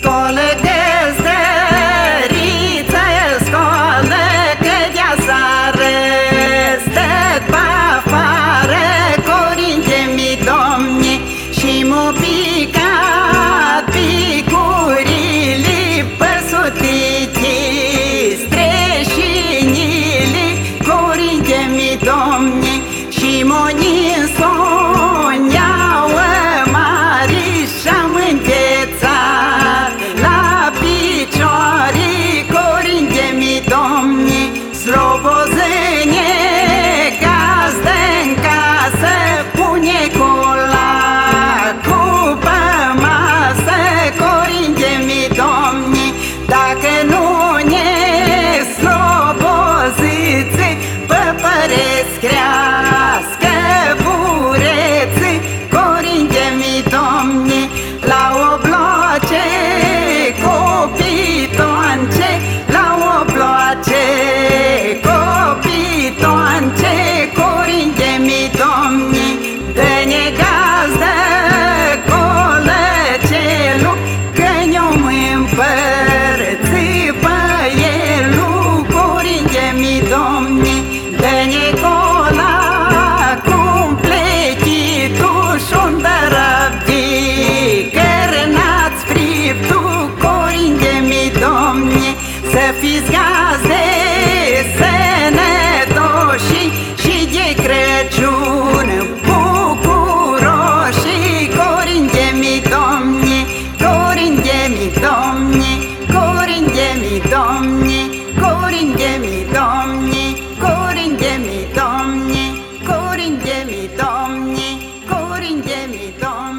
Scarlet Cause do mnie, korindzie mi do mnie, korindzie mi do mnie, korindzie mi do mnie, korindzie mi do mnie.